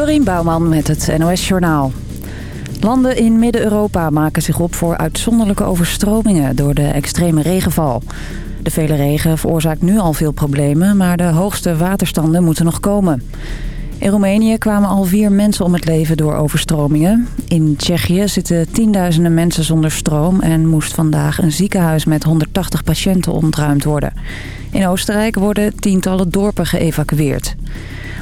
Dorien Bouwman met het NOS Journaal. Landen in Midden-Europa maken zich op voor uitzonderlijke overstromingen door de extreme regenval. De vele regen veroorzaakt nu al veel problemen, maar de hoogste waterstanden moeten nog komen. In Roemenië kwamen al vier mensen om het leven door overstromingen. In Tsjechië zitten tienduizenden mensen zonder stroom... en moest vandaag een ziekenhuis met 180 patiënten ontruimd worden. In Oostenrijk worden tientallen dorpen geëvacueerd.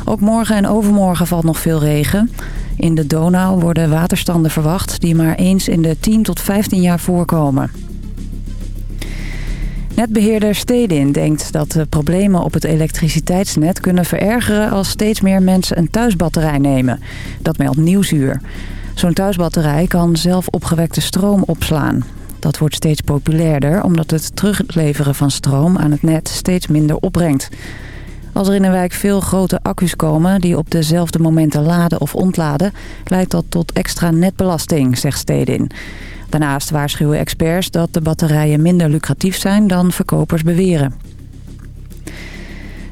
Ook morgen en overmorgen valt nog veel regen. In de Donau worden waterstanden verwacht die maar eens in de 10 tot 15 jaar voorkomen. Netbeheerder Stedin denkt dat de problemen op het elektriciteitsnet kunnen verergeren als steeds meer mensen een thuisbatterij nemen. Dat meldt Nieuwsuur. Zo'n thuisbatterij kan zelf opgewekte stroom opslaan. Dat wordt steeds populairder omdat het terugleveren van stroom aan het net steeds minder opbrengt. Als er in een wijk veel grote accu's komen die op dezelfde momenten laden of ontladen... leidt dat tot extra netbelasting, zegt Stedin. Daarnaast waarschuwen experts dat de batterijen minder lucratief zijn dan verkopers beweren.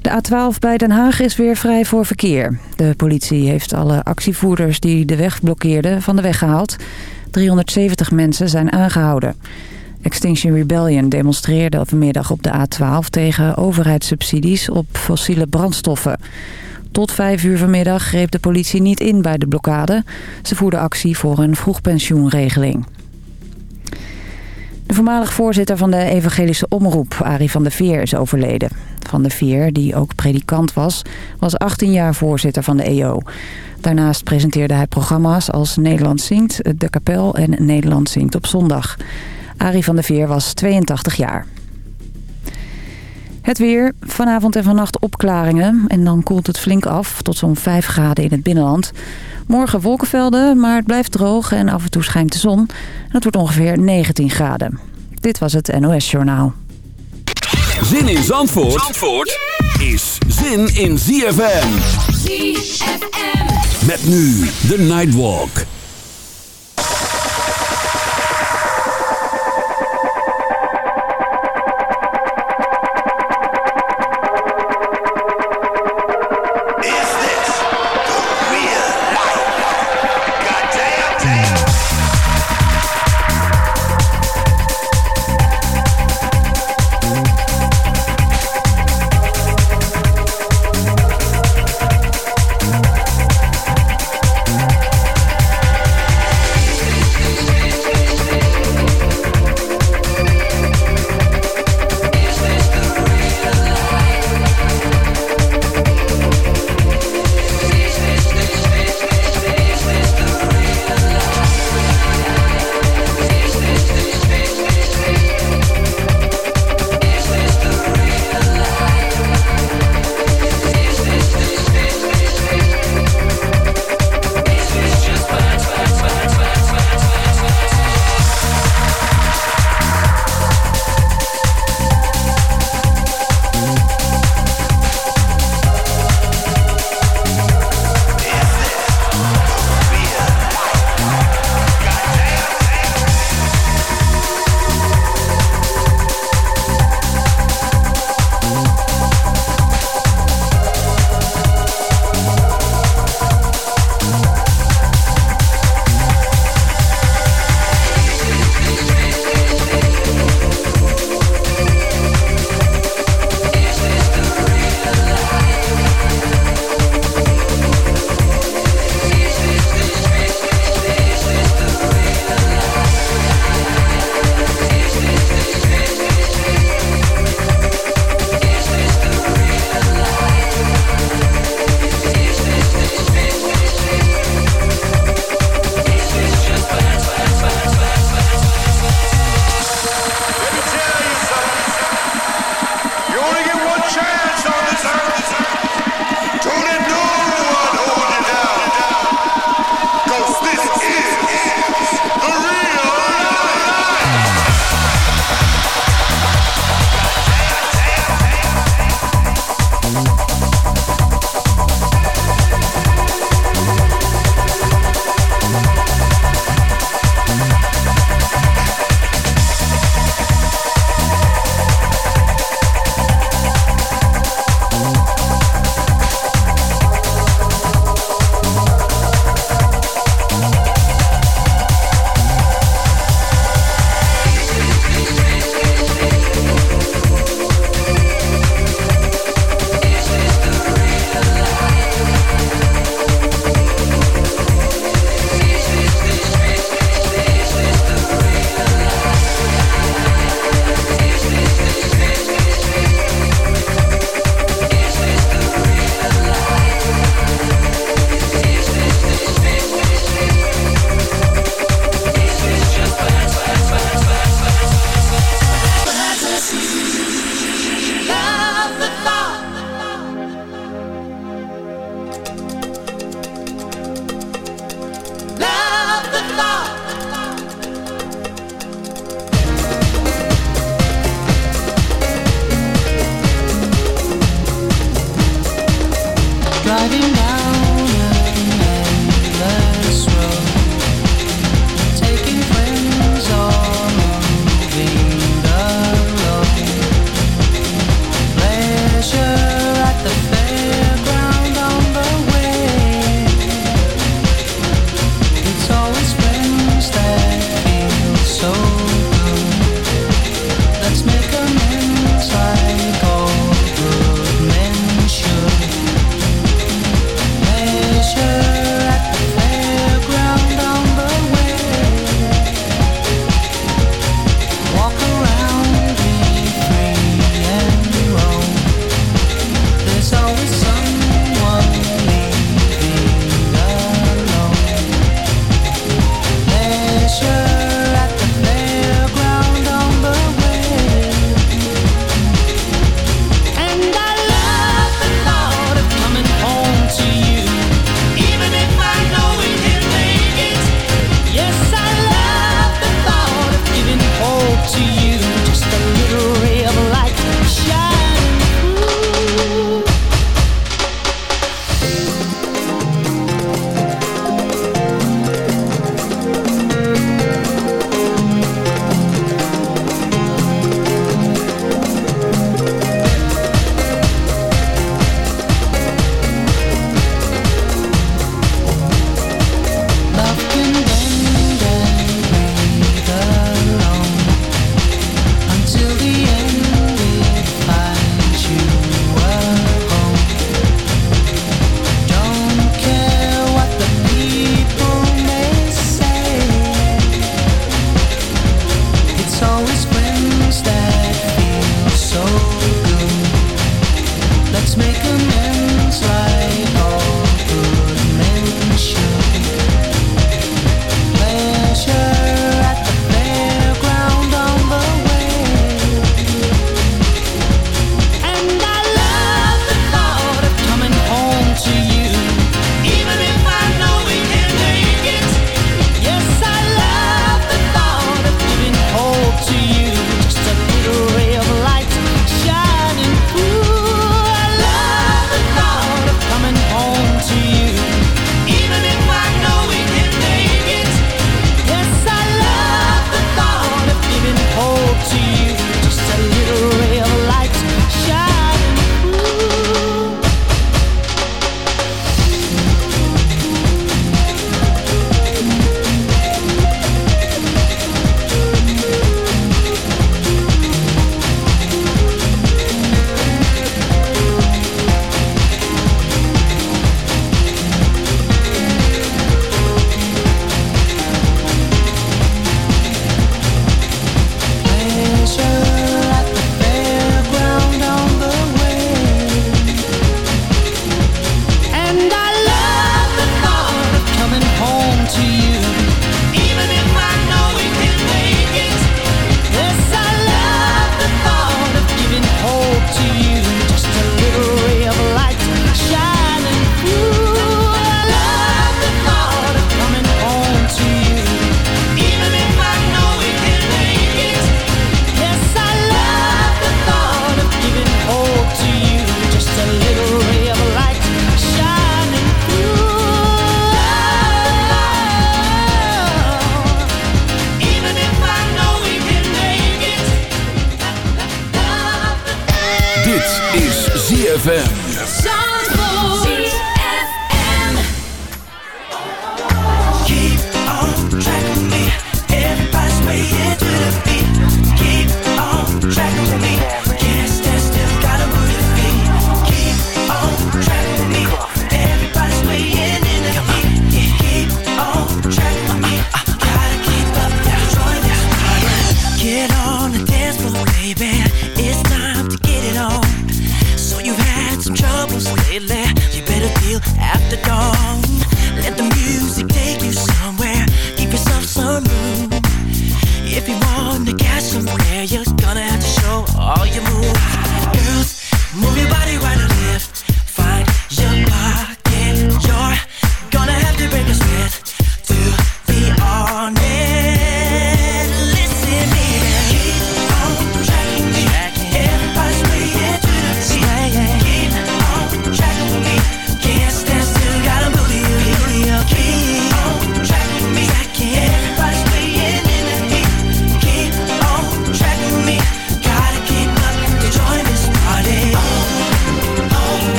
De A12 bij Den Haag is weer vrij voor verkeer. De politie heeft alle actievoerders die de weg blokkeerden van de weg gehaald. 370 mensen zijn aangehouden. Extinction Rebellion demonstreerde vanmiddag op de A12 tegen overheidssubsidies op fossiele brandstoffen. Tot vijf uur vanmiddag greep de politie niet in bij de blokkade. Ze voerde actie voor een vroegpensioenregeling. De voormalig voorzitter van de evangelische omroep, Arie van der Veer, is overleden. Van der Veer, die ook predikant was, was 18 jaar voorzitter van de EO. Daarnaast presenteerde hij programma's als Nederland zingt, De Kapel en Nederland zingt op zondag. Arie van der Veer was 82 jaar. Het weer. Vanavond en vannacht opklaringen. En dan koelt het flink af tot zo'n 5 graden in het binnenland. Morgen wolkenvelden, maar het blijft droog en af en toe schijnt de zon. En het wordt ongeveer 19 graden. Dit was het NOS Journaal. Zin in Zandvoort, Zandvoort is zin in ZFM. ZFM. Met nu de Nightwalk.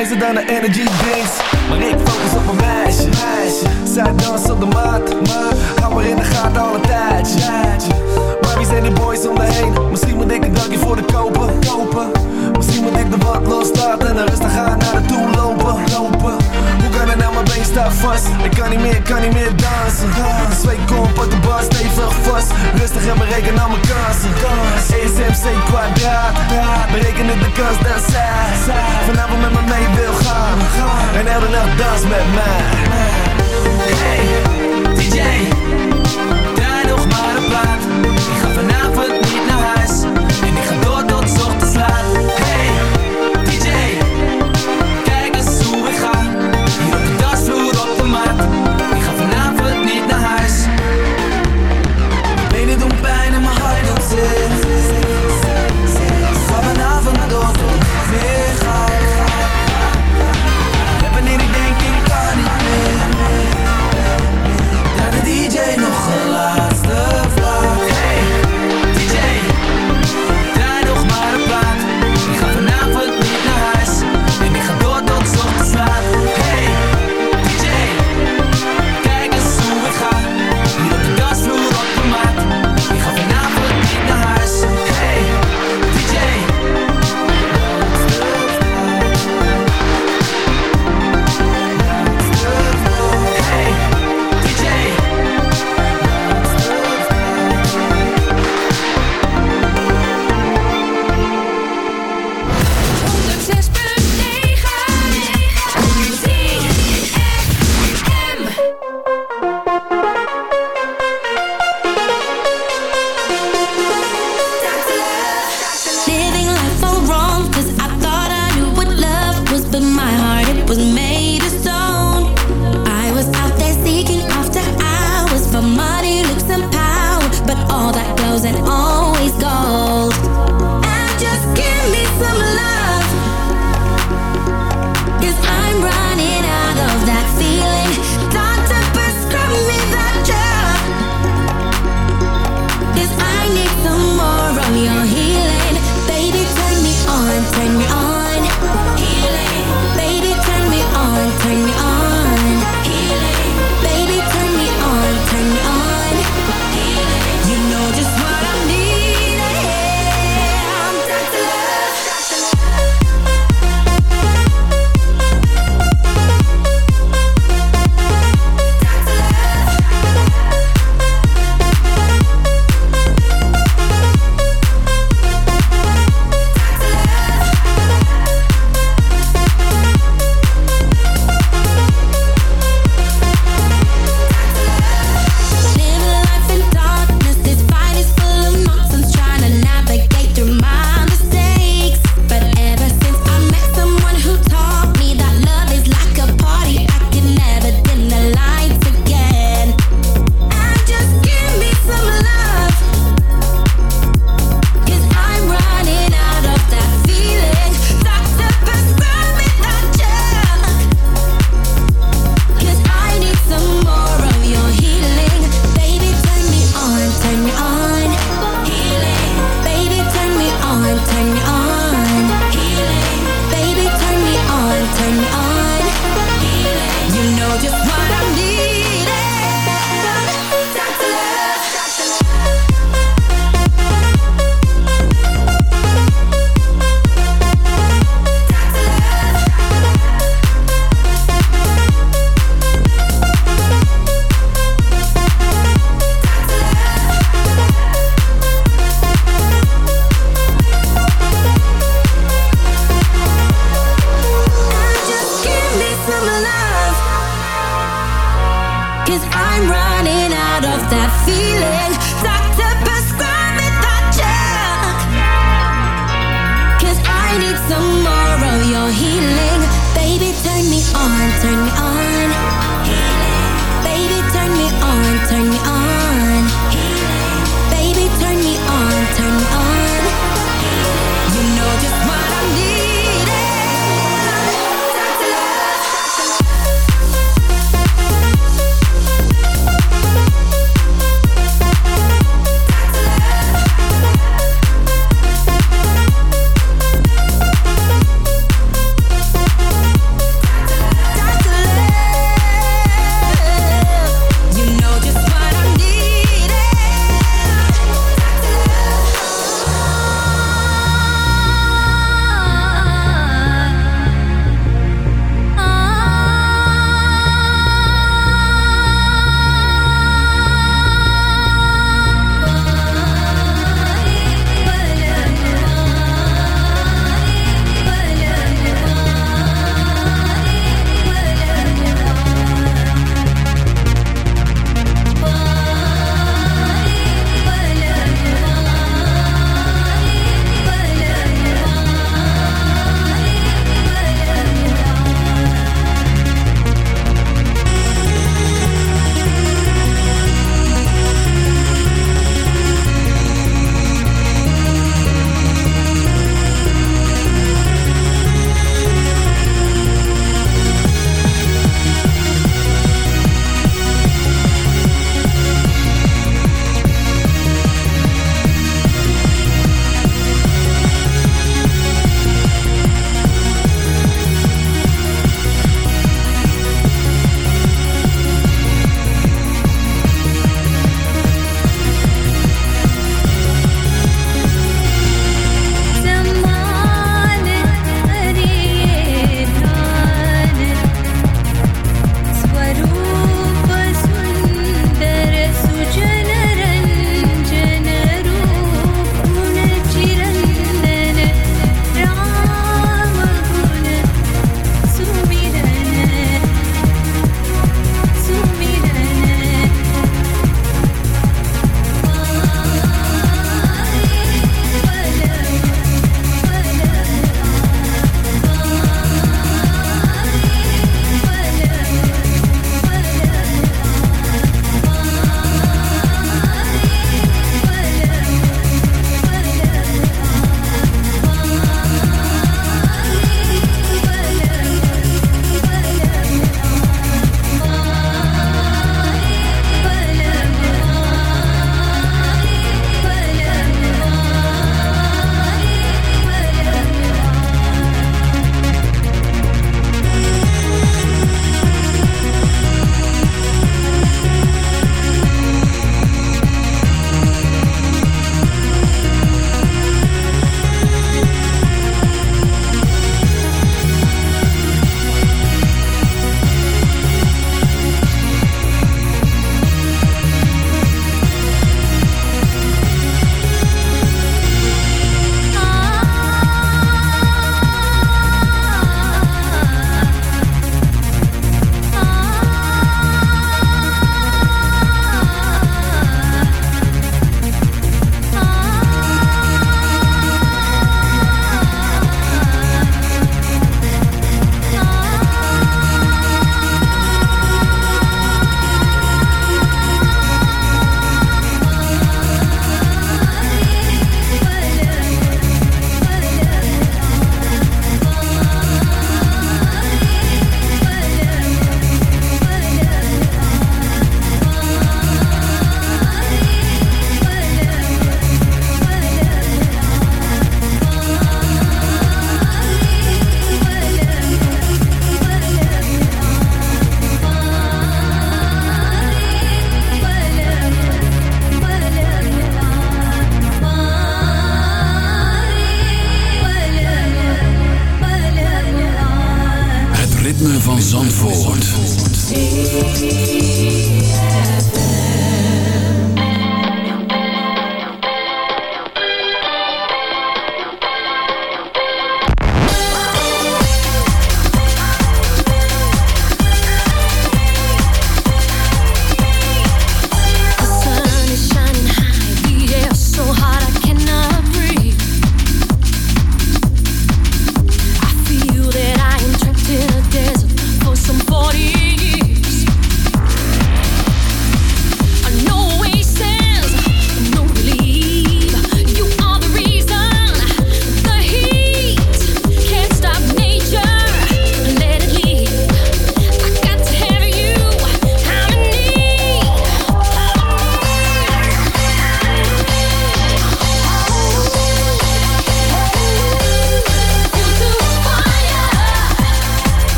gangster dan de energy drinks. Maar ik focus op mijn meisje. Zij dansen op de maat, maar hou maar in de gaten al een tijdje. Maar wie zijn die boys om me heen? Misschien moet ik een dankje voor de kopen, kopen. Misschien moet ik de wat loslaten en rustig gaan naar de toe lopen, lopen. Hoe kan het nou, mijn been staat vast? Ik kan niet meer, kan niet meer dansen, Zwee Twee komp op de bar, stevig vast. Rustig en bereken al mijn kansen. ESMC kwadraat, bereken ik de kans dat zij Vanavond met me mee je wil gaan. En elke nacht dans met mij. Hey, DJ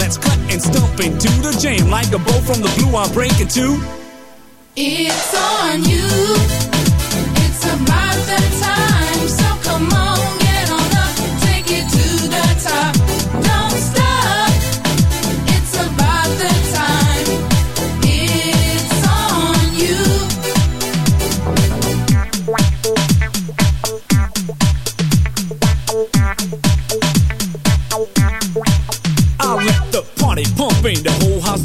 let's cut and stump into the jam. Like a bow from the blue, I'm breaking two.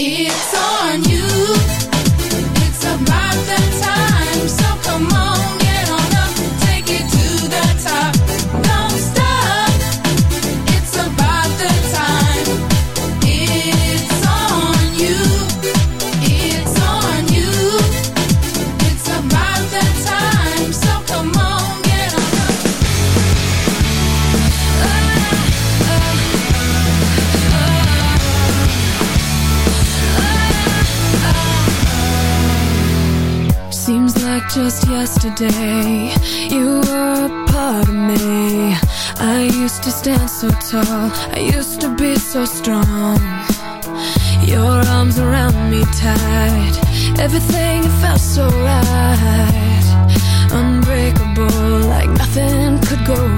It's on you. Tall. I used to be so strong. Your arms around me tight. Everything felt so right. Unbreakable, like nothing could go